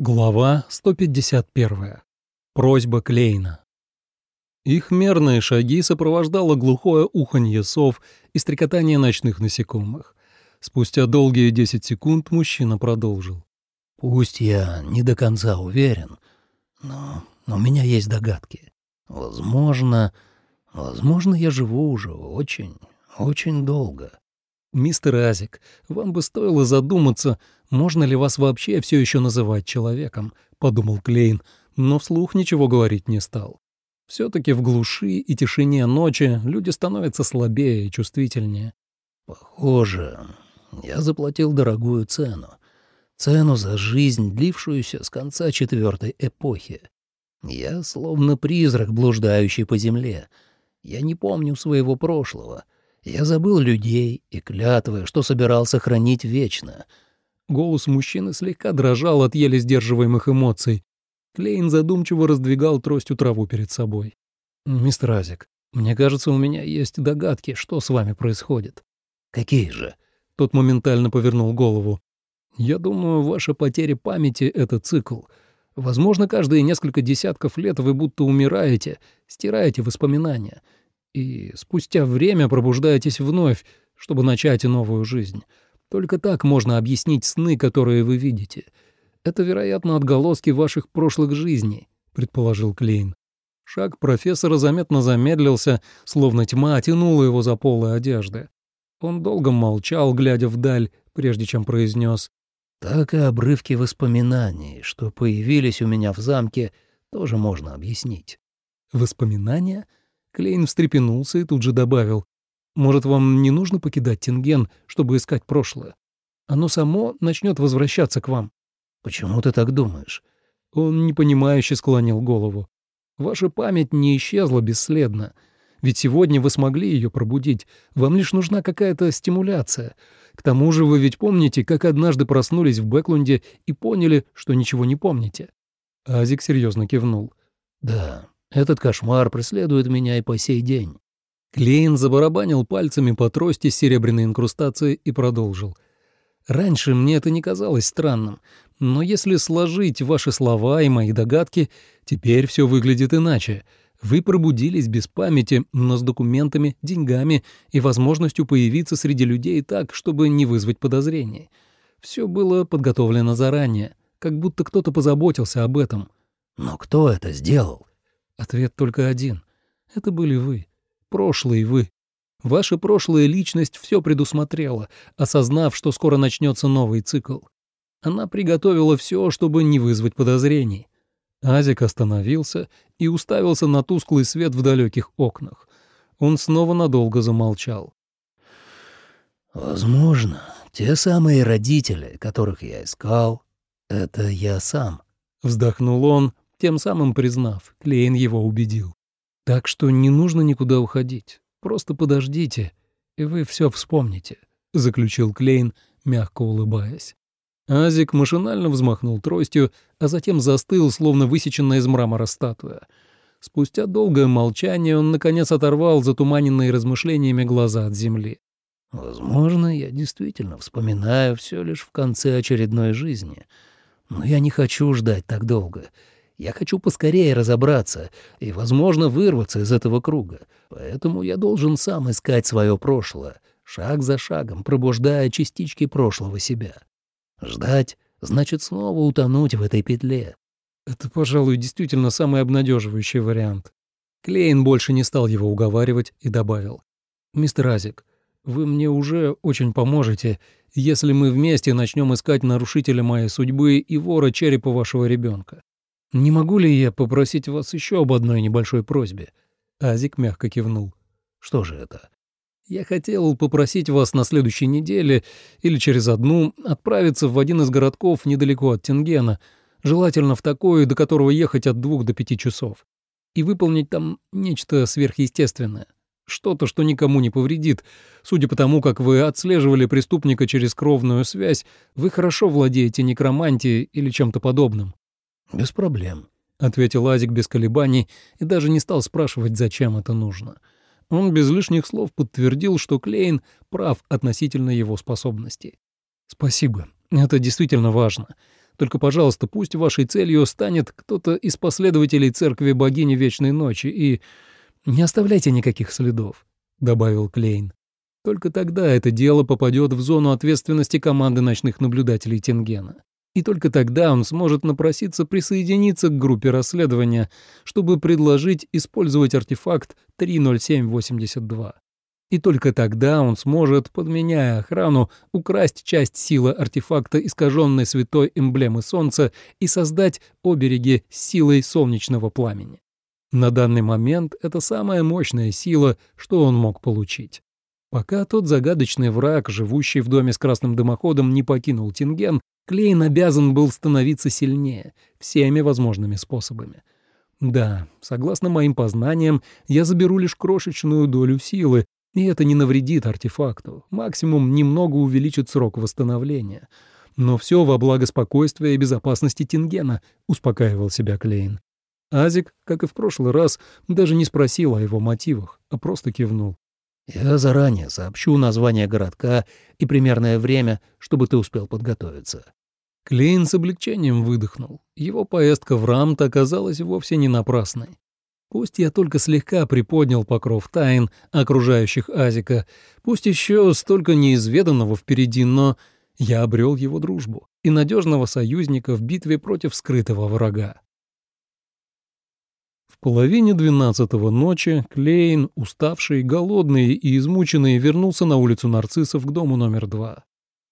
Глава 151. Просьба Клейна. Их мерные шаги сопровождало глухое уханье сов и стрекотание ночных насекомых. Спустя долгие 10 секунд мужчина продолжил. «Пусть я не до конца уверен, но, у меня есть догадки. Возможно, возможно, я живу уже очень, очень долго. «Мистер Азик, вам бы стоило задуматься, можно ли вас вообще все еще называть человеком», — подумал Клейн, но вслух ничего говорить не стал. Все-таки в глуши и тишине ночи люди становятся слабее и чувствительнее. «Похоже, я заплатил дорогую цену. Цену за жизнь, длившуюся с конца четвертой эпохи. Я словно призрак, блуждающий по земле. Я не помню своего прошлого». Я забыл людей и клятвы, что собирался хранить вечно. Голос мужчины слегка дрожал от еле сдерживаемых эмоций. Клейн задумчиво раздвигал тростью траву перед собой. «Мистер Азик, мне кажется, у меня есть догадки, что с вами происходит». «Какие же?» Тот моментально повернул голову. «Я думаю, ваша потеря памяти — это цикл. Возможно, каждые несколько десятков лет вы будто умираете, стираете воспоминания» и спустя время пробуждаетесь вновь, чтобы начать новую жизнь. Только так можно объяснить сны, которые вы видите. Это, вероятно, отголоски ваших прошлых жизней, предположил Клейн. Шаг профессора заметно замедлился, словно тьма тянула его за полы одежды. Он долго молчал, глядя вдаль, прежде чем произнес: «Так и обрывки воспоминаний, что появились у меня в замке, тоже можно объяснить». «Воспоминания?» Клейн встрепенулся и тут же добавил. «Может, вам не нужно покидать Тинген, чтобы искать прошлое? Оно само начнет возвращаться к вам». «Почему ты так думаешь?» Он непонимающе склонил голову. «Ваша память не исчезла бесследно. Ведь сегодня вы смогли ее пробудить. Вам лишь нужна какая-то стимуляция. К тому же вы ведь помните, как однажды проснулись в Бэклунде и поняли, что ничего не помните». Азик серьезно кивнул. «Да, этот кошмар преследует меня и по сей день». Клейн забарабанил пальцами по трости серебряной инкрустацией и продолжил. «Раньше мне это не казалось странным, но если сложить ваши слова и мои догадки, теперь все выглядит иначе. Вы пробудились без памяти, но с документами, деньгами и возможностью появиться среди людей так, чтобы не вызвать подозрений. Все было подготовлено заранее, как будто кто-то позаботился об этом». «Но кто это сделал?» Ответ только один. Это были вы. Прошлый вы. Ваша прошлая личность все предусмотрела, осознав, что скоро начнется новый цикл. Она приготовила все, чтобы не вызвать подозрений. Азик остановился и уставился на тусклый свет в далеких окнах. Он снова надолго замолчал. «Возможно, те самые родители, которых я искал, это я сам», — вздохнул он, тем самым признав, Клейн его убедил. Так что не нужно никуда уходить. Просто подождите, и вы все вспомните, заключил Клейн, мягко улыбаясь. Азик машинально взмахнул тростью, а затем застыл, словно высеченная из мрамора статуя. Спустя долгое молчание он, наконец, оторвал затуманенные размышлениями глаза от земли. «Возможно, я действительно вспоминаю все лишь в конце очередной жизни, но я не хочу ждать так долго. Я хочу поскорее разобраться и, возможно, вырваться из этого круга. Поэтому я должен сам искать свое прошлое, шаг за шагом, пробуждая частички прошлого себя. Ждать значит снова утонуть в этой петле. Это, пожалуй, действительно самый обнадеживающий вариант. Клейн больше не стал его уговаривать и добавил. «Мистер Азик, вы мне уже очень поможете, если мы вместе начнем искать нарушителя моей судьбы и вора черепа вашего ребенка. «Не могу ли я попросить вас еще об одной небольшой просьбе?» Азик мягко кивнул. «Что же это?» «Я хотел попросить вас на следующей неделе или через одну отправиться в один из городков недалеко от Тингена, желательно в такой, до которого ехать от двух до пяти часов, и выполнить там нечто сверхъестественное, что-то, что никому не повредит. Судя по тому, как вы отслеживали преступника через кровную связь, вы хорошо владеете некромантией или чем-то подобным». «Без проблем», — ответил Азик без колебаний и даже не стал спрашивать, зачем это нужно. Он без лишних слов подтвердил, что Клейн прав относительно его способностей. «Спасибо, это действительно важно. Только, пожалуйста, пусть вашей целью станет кто-то из последователей церкви богини Вечной Ночи и не оставляйте никаких следов», — добавил Клейн. Только тогда это дело попадет в зону ответственности команды ночных наблюдателей Тенгена. И только тогда он сможет напроситься присоединиться к группе расследования, чтобы предложить использовать артефакт 30782. И только тогда он сможет, подменяя охрану, украсть часть силы артефакта искаженной святой эмблемы Солнца и создать обереги с силой солнечного пламени. На данный момент это самая мощная сила, что он мог получить. Пока тот загадочный враг, живущий в доме с красным дымоходом, не покинул Тинген, Клейн обязан был становиться сильнее всеми возможными способами. Да, согласно моим познаниям, я заберу лишь крошечную долю силы, и это не навредит артефакту, максимум немного увеличит срок восстановления. Но все во благо спокойствия и безопасности Тингена, успокаивал себя Клейн. Азик, как и в прошлый раз, даже не спросил о его мотивах, а просто кивнул. «Я заранее сообщу название городка и примерное время, чтобы ты успел подготовиться». Клейн с облегчением выдохнул. Его поездка в Рамт оказалась вовсе не напрасной. Пусть я только слегка приподнял покров тайн, окружающих Азика, пусть еще столько неизведанного впереди, но я обрел его дружбу и надежного союзника в битве против скрытого врага. В половине двенадцатого ночи Клейн, уставший, голодный и измученный, вернулся на улицу нарциссов к дому номер два.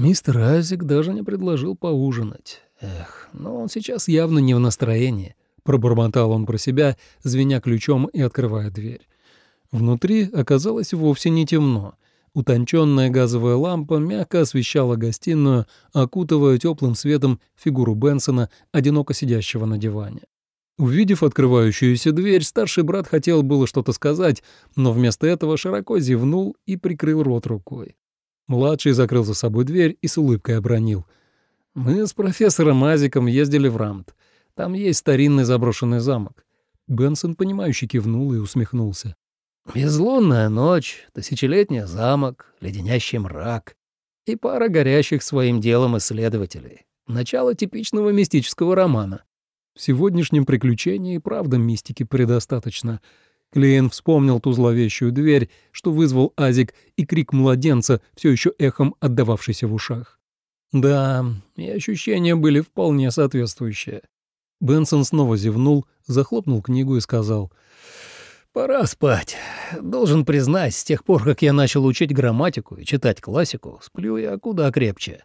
Мистер Азик даже не предложил поужинать. Эх, но он сейчас явно не в настроении. Пробормотал он про себя, звеня ключом и открывая дверь. Внутри оказалось вовсе не темно. Утонченная газовая лампа мягко освещала гостиную, окутывая теплым светом фигуру Бенсона, одиноко сидящего на диване. Увидев открывающуюся дверь, старший брат хотел было что-то сказать, но вместо этого широко зевнул и прикрыл рот рукой. Младший закрыл за собой дверь и с улыбкой обронил. «Мы с профессором Азиком ездили в Рамт. Там есть старинный заброшенный замок». Бенсон, понимающе кивнул и усмехнулся. «Безлунная ночь, тысячелетний замок, леденящий мрак и пара горящих своим делом исследователей. Начало типичного мистического романа». В сегодняшнем приключении правда мистики предостаточно — Клиент вспомнил ту зловещую дверь, что вызвал Азик, и крик младенца, все еще эхом отдававшийся в ушах. Да, и ощущения были вполне соответствующие. Бенсон снова зевнул, захлопнул книгу и сказал, «Пора спать. Должен признать, с тех пор, как я начал учить грамматику и читать классику, сплю я куда крепче».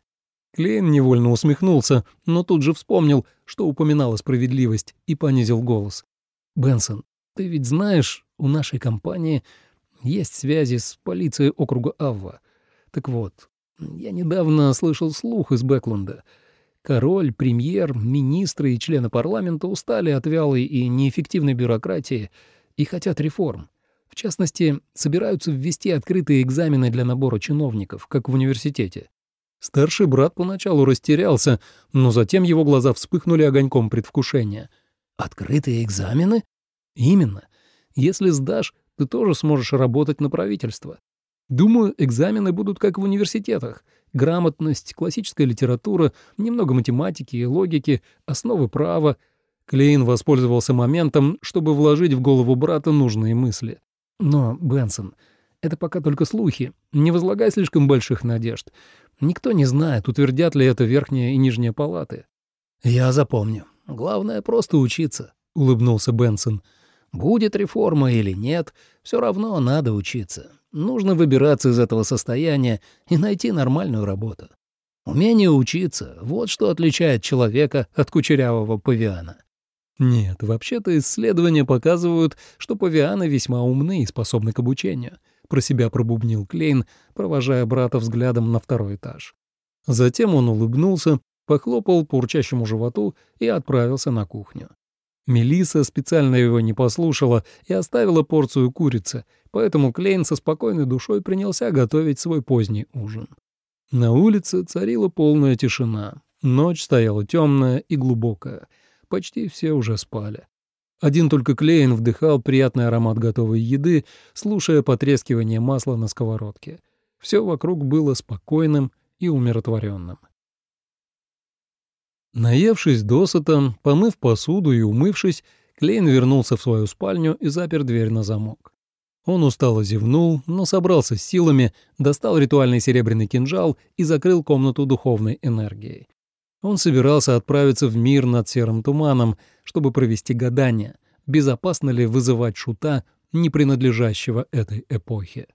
Клейн невольно усмехнулся, но тут же вспомнил, что упоминала справедливость, и понизил голос. «Бенсон, ты ведь знаешь, у нашей компании есть связи с полицией округа Авва. Так вот, я недавно слышал слух из Бэкленда. Король, премьер, министры и члены парламента устали от вялой и неэффективной бюрократии и хотят реформ. В частности, собираются ввести открытые экзамены для набора чиновников, как в университете. Старший брат поначалу растерялся, но затем его глаза вспыхнули огоньком предвкушения. «Открытые экзамены?» Именно. Если сдашь, ты тоже сможешь работать на правительство. Думаю, экзамены будут как в университетах. Грамотность, классическая литература, немного математики и логики, основы права. Клейн воспользовался моментом, чтобы вложить в голову брата нужные мысли. Но, Бенсон, это пока только слухи. Не возлагай слишком больших надежд. Никто не знает, утвердят ли это верхняя и нижняя палаты. «Я запомню. Главное — просто учиться», — улыбнулся Бенсон. Будет реформа или нет, все равно надо учиться. Нужно выбираться из этого состояния и найти нормальную работу. Умение учиться — вот что отличает человека от кучерявого павиана. Нет, вообще-то исследования показывают, что павианы весьма умны и способны к обучению. Про себя пробубнил Клейн, провожая брата взглядом на второй этаж. Затем он улыбнулся, похлопал по урчащему животу и отправился на кухню. Мелиса специально его не послушала и оставила порцию курицы, поэтому Клейн со спокойной душой принялся готовить свой поздний ужин. На улице царила полная тишина. Ночь стояла темная и глубокая. Почти все уже спали. Один только Клейн вдыхал приятный аромат готовой еды, слушая потрескивание масла на сковородке. Все вокруг было спокойным и умиротворенным. Наевшись досыта, помыв посуду и умывшись, Клейн вернулся в свою спальню и запер дверь на замок. Он устало зевнул, но собрался с силами, достал ритуальный серебряный кинжал и закрыл комнату духовной энергией. Он собирался отправиться в мир над серым туманом, чтобы провести гадание, безопасно ли вызывать шута, не принадлежащего этой эпохе.